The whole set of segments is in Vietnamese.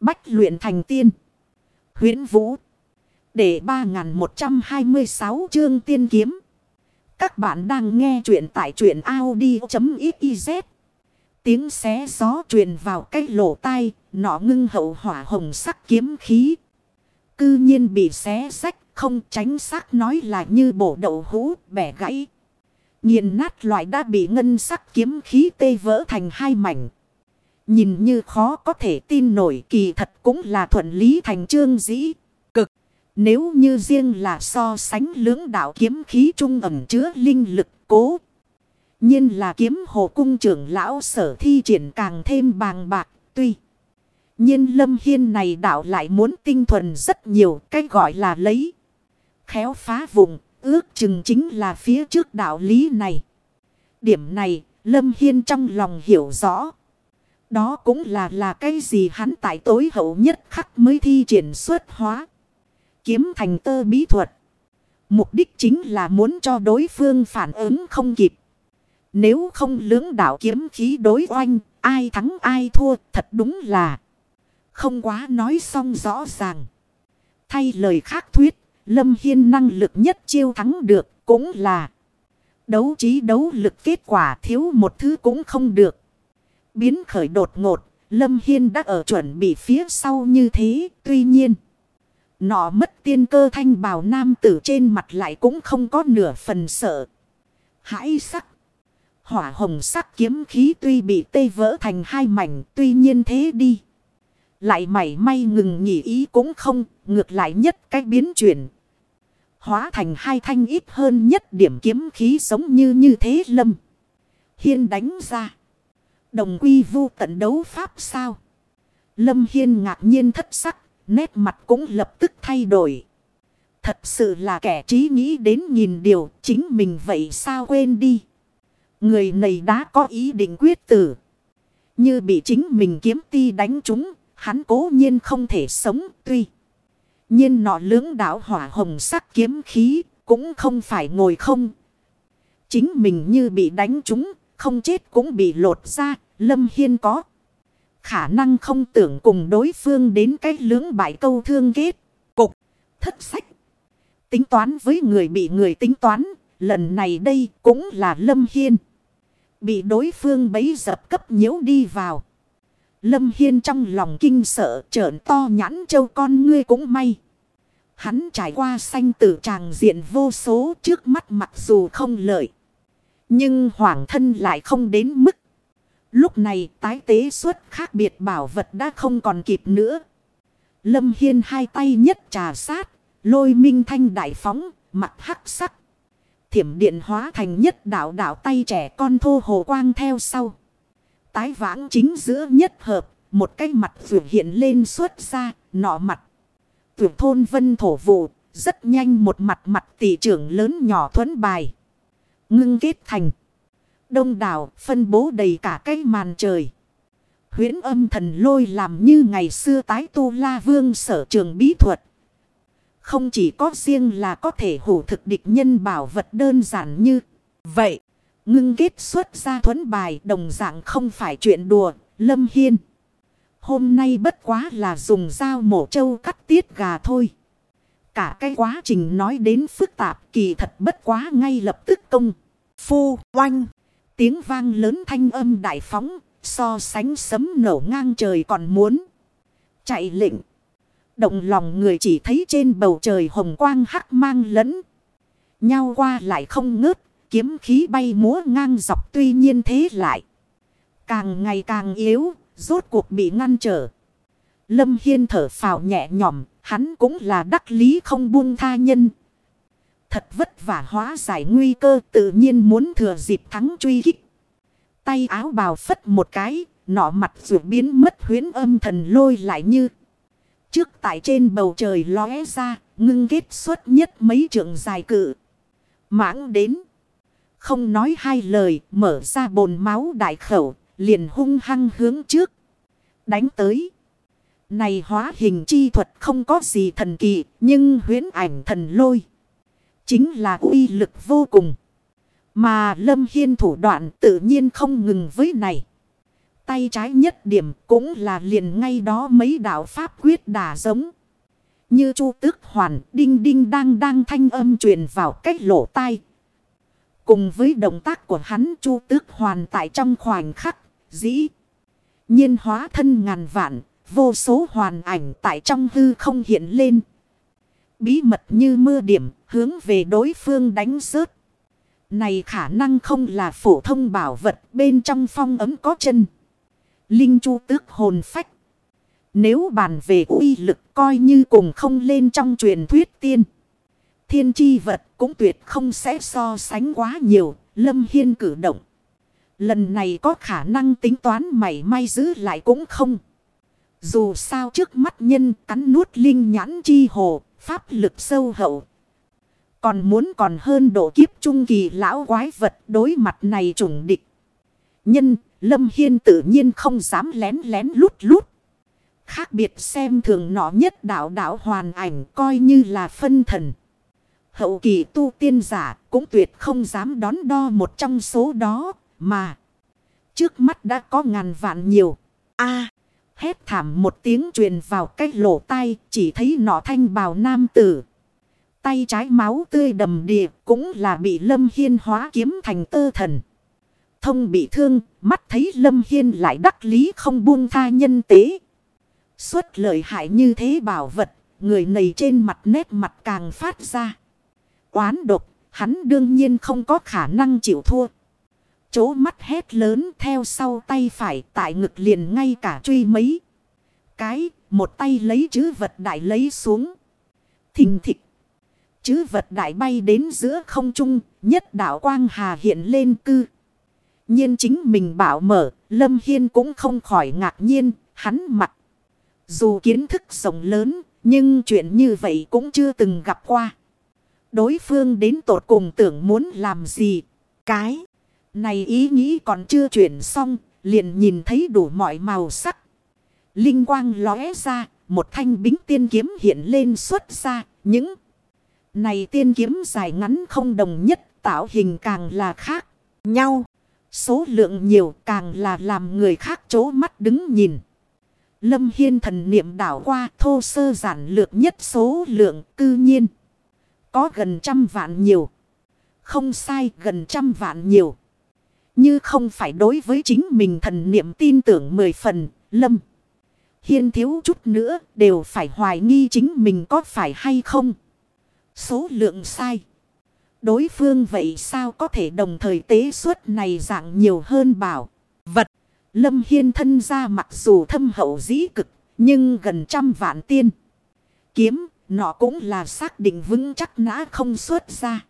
Bách luyện thành tiên. huyễn Vũ. Để 3126 chương tiên kiếm. Các bạn đang nghe truyện tại truyện Audi.xyz. Tiếng xé gió truyền vào cái lỗ tai, nọ ngưng hậu hỏa hồng sắc kiếm khí. Cư nhiên bị xé sách, không tránh xác nói là như bổ đậu hũ, bẻ gãy. Nhìn nát loại đã bị ngân sắc kiếm khí tê vỡ thành hai mảnh. Nhìn như khó có thể tin nổi kỳ thật cũng là thuận lý thành trương dĩ. Cực. Nếu như riêng là so sánh lưỡng đạo kiếm khí trung ẩm chứa linh lực cố. nhiên là kiếm hồ cung trưởng lão sở thi triển càng thêm bàng bạc. Tuy nhiên lâm hiên này đạo lại muốn tinh thuần rất nhiều. Cái gọi là lấy. Khéo phá vùng. Ước chừng chính là phía trước đạo lý này. Điểm này, lâm hiên trong lòng hiểu rõ. Đó cũng là là cái gì hắn tại tối hậu nhất khắc mới thi triển xuất hóa. Kiếm thành tơ bí thuật. Mục đích chính là muốn cho đối phương phản ứng không kịp. Nếu không lưỡng đảo kiếm khí đối oanh, ai thắng ai thua thật đúng là không quá nói xong rõ ràng. Thay lời khác thuyết, Lâm Hiên năng lực nhất chiêu thắng được cũng là đấu trí đấu lực kết quả thiếu một thứ cũng không được. Biến khởi đột ngột, Lâm Hiên đã ở chuẩn bị phía sau như thế, tuy nhiên. Nọ mất tiên cơ thanh bào nam tử trên mặt lại cũng không có nửa phần sợ. Hãi sắc. Hỏa hồng sắc kiếm khí tuy bị tê vỡ thành hai mảnh tuy nhiên thế đi. Lại mảy may ngừng nghỉ ý cũng không, ngược lại nhất cách biến chuyển. Hóa thành hai thanh ít hơn nhất điểm kiếm khí sống như như thế lâm. Hiên đánh ra. Đồng quy vu tận đấu pháp sao? Lâm Hiên ngạc nhiên thất sắc, nét mặt cũng lập tức thay đổi. Thật sự là kẻ trí nghĩ đến nhìn điều chính mình vậy sao quên đi. Người này đã có ý định quyết tử. Như bị chính mình kiếm ti đánh trúng, hắn cố nhiên không thể sống tuy. nhiên nọ lưỡng đảo hỏa hồng sắc kiếm khí cũng không phải ngồi không. Chính mình như bị đánh trúng không chết cũng bị lột ra, Lâm Hiên có. Khả năng không tưởng cùng đối phương đến cái lưỡng bại câu thương kết. Cục, thất sách. Tính toán với người bị người tính toán, lần này đây cũng là Lâm Hiên. Bị đối phương bấy dập cấp nhiễu đi vào. Lâm Hiên trong lòng kinh sợ trợn to nhãn châu con ngươi cũng may. Hắn trải qua sanh tử tràng diện vô số trước mắt mặc dù không lợi. Nhưng hoàng thân lại không đến mức. Lúc này tái tế xuất khác biệt bảo vật đã không còn kịp nữa. Lâm Hiên hai tay nhất trà sát, lôi minh thanh đại phóng, mặt hắc sắc. Thiểm điện hóa thành nhất đảo đảo tay trẻ con thô hồ quang theo sau. Tái vãng chính giữa nhất hợp, một cái mặt vượt hiện lên xuất ra, nọ mặt. Vượt thôn vân thổ vụ, rất nhanh một mặt mặt tỷ trưởng lớn nhỏ thuấn bài. Ngưng kết thành. Đông đảo phân bố đầy cả cái màn trời. huyễn âm thần lôi làm như ngày xưa tái tu la vương sở trường bí thuật. Không chỉ có riêng là có thể hủ thực địch nhân bảo vật đơn giản như vậy. Ngưng kết xuất ra thuấn bài đồng dạng không phải chuyện đùa, lâm hiên. Hôm nay bất quá là dùng dao mổ trâu cắt tiết gà thôi. Cả cái quá trình nói đến phức tạp kỳ thật bất quá ngay lập tức công. Phu, oanh. Tiếng vang lớn thanh âm đại phóng, so sánh sấm nổ ngang trời còn muốn. Chạy lệnh. Động lòng người chỉ thấy trên bầu trời hồng quang hắc mang lẫn. Nhau qua lại không ngớt, kiếm khí bay múa ngang dọc tuy nhiên thế lại. Càng ngày càng yếu, rốt cuộc bị ngăn trở. Lâm Hiên thở phào nhẹ nhõm, hắn cũng là đắc lý không buông tha nhân. Thật vất vả hóa giải nguy cơ tự nhiên muốn thừa dịp thắng truy kích. Tay áo bào phất một cái, nọ mặt rượu biến mất huyến âm thần lôi lại như. Trước tại trên bầu trời lóe ra, ngưng kết xuất nhất mấy trượng dài cự. Mãng đến. Không nói hai lời, mở ra bồn máu đại khẩu, liền hung hăng hướng trước. Đánh tới. Này hóa hình chi thuật không có gì thần kỳ, nhưng huyến ảnh thần lôi chính là uy lực vô cùng. Mà Lâm Hiên thủ đoạn tự nhiên không ngừng với này. tay trái nhất điểm cũng là liền ngay đó mấy đạo pháp quyết đà giống. Như chu tước hoàn đinh đinh đang đang thanh âm truyền vào cách lỗ tai. Cùng với động tác của hắn chu tước hoàn tại trong khoảnh khắc, dĩ. nhiên hóa thân ngàn vạn, vô số hoàn ảnh tại trong hư không hiện lên. Bí mật như mưa điểm, hướng về đối phương đánh rớt. Này khả năng không là phổ thông bảo vật bên trong phong ấm có chân. Linh chu tước hồn phách. Nếu bàn về uy lực coi như cùng không lên trong truyền thuyết tiên. Thiên chi vật cũng tuyệt không sẽ so sánh quá nhiều. Lâm Hiên cử động. Lần này có khả năng tính toán mảy may giữ lại cũng không. Dù sao trước mắt nhân cắn nuốt linh nhãn chi hồ, pháp lực sâu hậu. Còn muốn còn hơn độ kiếp trung kỳ lão quái vật đối mặt này trùng địch. Nhân, Lâm Hiên tự nhiên không dám lén lén lút lút. Khác biệt xem thường nọ nhất đạo đạo hoàn ảnh coi như là phân thần. Hậu kỳ tu tiên giả cũng tuyệt không dám đón đo một trong số đó mà. Trước mắt đã có ngàn vạn nhiều. a hét thảm một tiếng truyền vào cái lỗ tai chỉ thấy nọ thanh bào nam tử. Tay trái máu tươi đầm đìa cũng là bị Lâm Hiên hóa kiếm thành tơ thần. Thông bị thương, mắt thấy Lâm Hiên lại đắc lý không buông tha nhân tế. Suốt lợi hại như thế bảo vật, người này trên mặt nét mặt càng phát ra. Quán độc, hắn đương nhiên không có khả năng chịu thua chỗ mắt hét lớn theo sau tay phải tại ngực liền ngay cả truy mấy. Cái, một tay lấy chữ vật đại lấy xuống. Thình thịch. Chữ vật đại bay đến giữa không trung, nhất đạo quang hà hiện lên cư. nhiên chính mình bảo mở, Lâm Hiên cũng không khỏi ngạc nhiên, hắn mặt. Dù kiến thức rộng lớn, nhưng chuyện như vậy cũng chưa từng gặp qua. Đối phương đến tột cùng tưởng muốn làm gì? Cái này ý nghĩ còn chưa chuyển xong, liền nhìn thấy đủ mọi màu sắc. Linh quang lóe ra, một thanh bính tiên kiếm hiện lên xuất ra, những này tiên kiếm dài ngắn không đồng nhất, tạo hình càng là khác nhau. Số lượng nhiều càng là làm người khác chố mắt đứng nhìn. Lâm Hiên thần niệm đảo qua thô sơ giản lược nhất số lượng cư nhiên. Có gần trăm vạn nhiều. Không sai gần trăm vạn nhiều. Như không phải đối với chính mình thần niệm tin tưởng mười phần, Lâm. Hiên thiếu chút nữa đều phải hoài nghi chính mình có phải hay không. Số lượng sai. Đối phương vậy sao có thể đồng thời tế suất này dạng nhiều hơn bảo. Vật. Lâm Hiên thân ra mặc dù thâm hậu dĩ cực. Nhưng gần trăm vạn tiên. Kiếm. Nó cũng là xác định vững chắc nã không xuất ra.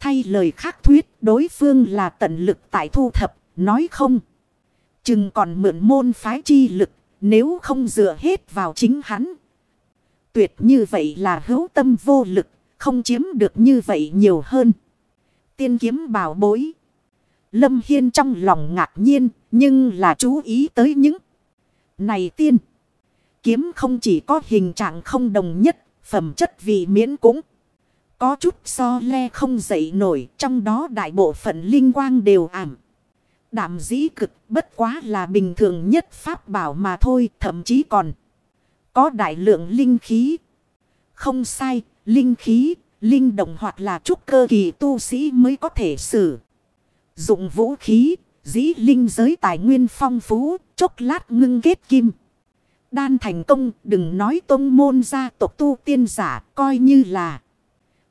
Thay lời khác thuyết đối phương là tận lực tại thu thập. Nói không. Chừng còn mượn môn phái chi lực. Nếu không dựa hết vào chính hắn. Tuyệt như vậy là hữu tâm vô lực không chiếm được như vậy nhiều hơn. Tiên kiếm bảo bối. Lâm Hiên trong lòng ngạc nhiên, nhưng là chú ý tới những này tiên. Kiếm không chỉ có hình trạng không đồng nhất, phẩm chất vị miễn cũng có chút so le không dậy nổi, trong đó đại bộ phận linh quang đều ảm. Đảm dĩ cực bất quá là bình thường nhất pháp bảo mà thôi, thậm chí còn có đại lượng linh khí. Không sai, linh khí, linh động hoặc là trúc cơ kỳ tu sĩ mới có thể sử. Dụng vũ khí, dĩ linh giới tài nguyên phong phú, chốc lát ngưng kết kim. Đan thành công, đừng nói tông môn gia tộc tu tiên giả, coi như là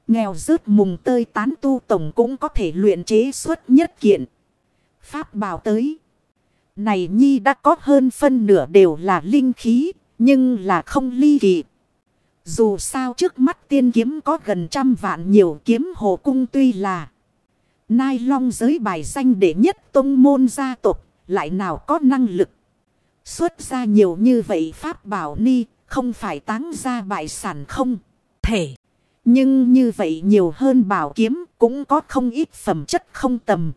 nghèo rớt mùng tơi tán tu tổng cũng có thể luyện chế xuất nhất kiện. Pháp bảo tới. Này nhi đã có hơn phân nửa đều là linh khí, nhưng là không ly kỳ. Dù sao trước mắt tiên kiếm có gần trăm vạn nhiều kiếm hồ cung tuy là Nai long giới bài danh đệ nhất tông môn gia tộc lại nào có năng lực. Xuất ra nhiều như vậy pháp bảo ni không phải táng ra bại sản không thể. Nhưng như vậy nhiều hơn bảo kiếm cũng có không ít phẩm chất không tầm.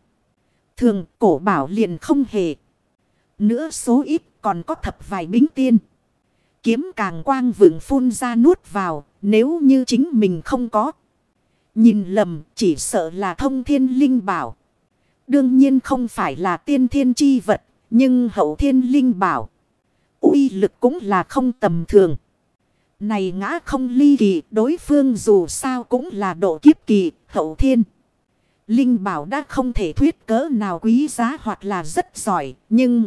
Thường cổ bảo liền không hề. Nữa số ít còn có thập vài bính tiên kiếm càng quang vượng phun ra nuốt vào, nếu như chính mình không có. Nhìn lầm, chỉ sợ là thông thiên linh bảo. Đương nhiên không phải là tiên thiên chi vật, Nhưng hậu thiên linh bảo. uy lực cũng là không tầm thường. Này ngã không ly kỳ. Đối phương dù sao cũng là độ kiếp kỳ. Hậu thiên. Linh bảo đã không thể thuyết cỡ nào quý giá hoặc là rất giỏi. Nhưng.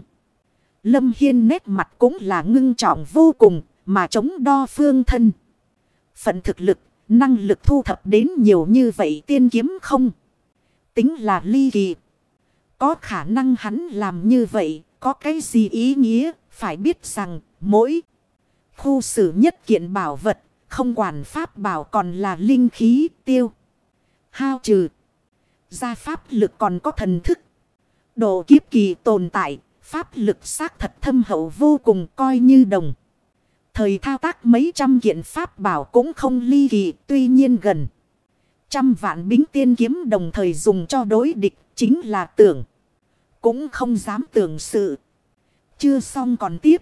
Lâm Hiên nét mặt cũng là ngưng trọng vô cùng. Mà chống đo phương thân. Phận thực lực. Năng lực thu thập đến nhiều như vậy tiên kiếm không. Tính là ly kỳ. Có khả năng hắn làm như vậy, có cái gì ý nghĩa, phải biết rằng mỗi khu xử nhất kiện bảo vật, không quản pháp bảo còn là linh khí tiêu. Hao trừ. Gia pháp lực còn có thần thức. Độ kiếp kỳ tồn tại, pháp lực xác thật thâm hậu vô cùng coi như đồng. Thời thao tác mấy trăm kiện pháp bảo cũng không ly kỳ, tuy nhiên gần. Trăm vạn bính tiên kiếm đồng thời dùng cho đối địch chính là tưởng. Cũng không dám tưởng sự. Chưa xong còn tiếp.